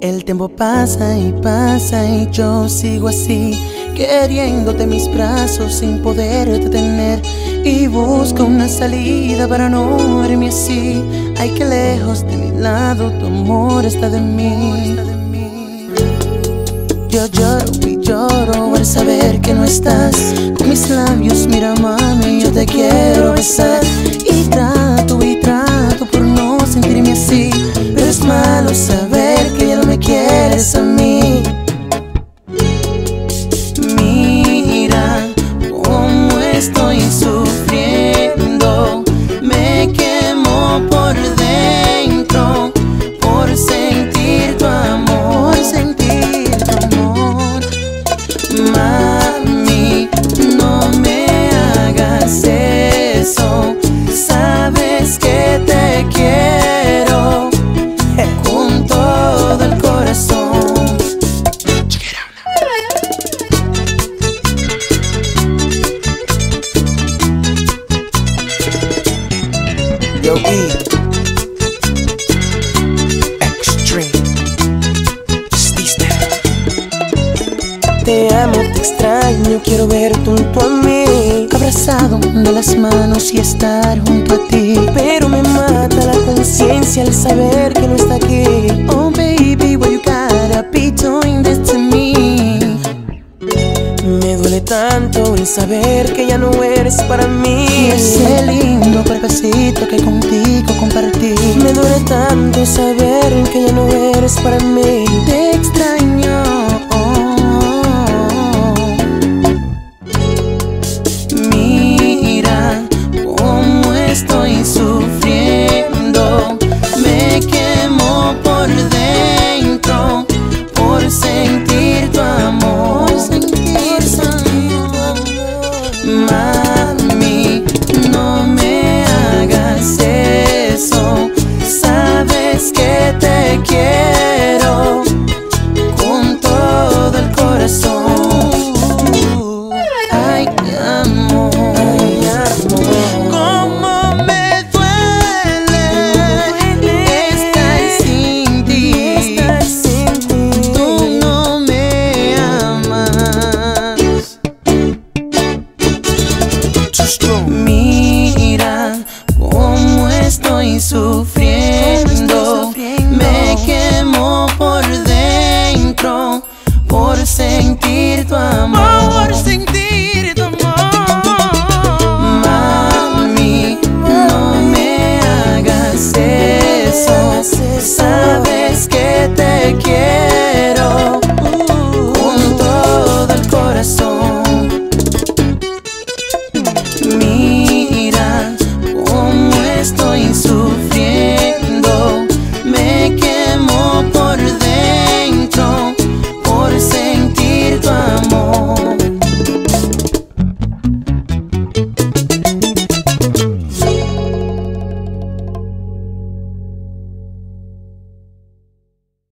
El tiempo pasa y pasa y yo sigo así, queriéndote mis brazos sin poder detener. Y busco una salida para no verme así. Ay, que lejos de mi lado tu amor está de mí. Yo lloro y lloro al saber que no estás. Con mis labios, mira mami, yo te quiero besar. estou insufriendo. Extreme. Te amo, te extraño, quiero verte junto a mí. Abrazado de las manos y estar junto a ti. Pero me mata la conciencia al saber que no está aquí. Oh saber que ya no eres para mí. Y ese lindo cuerpecito que contigo compartí. Me duele tanto saber que ya no eres para mí. Te strong. Mira so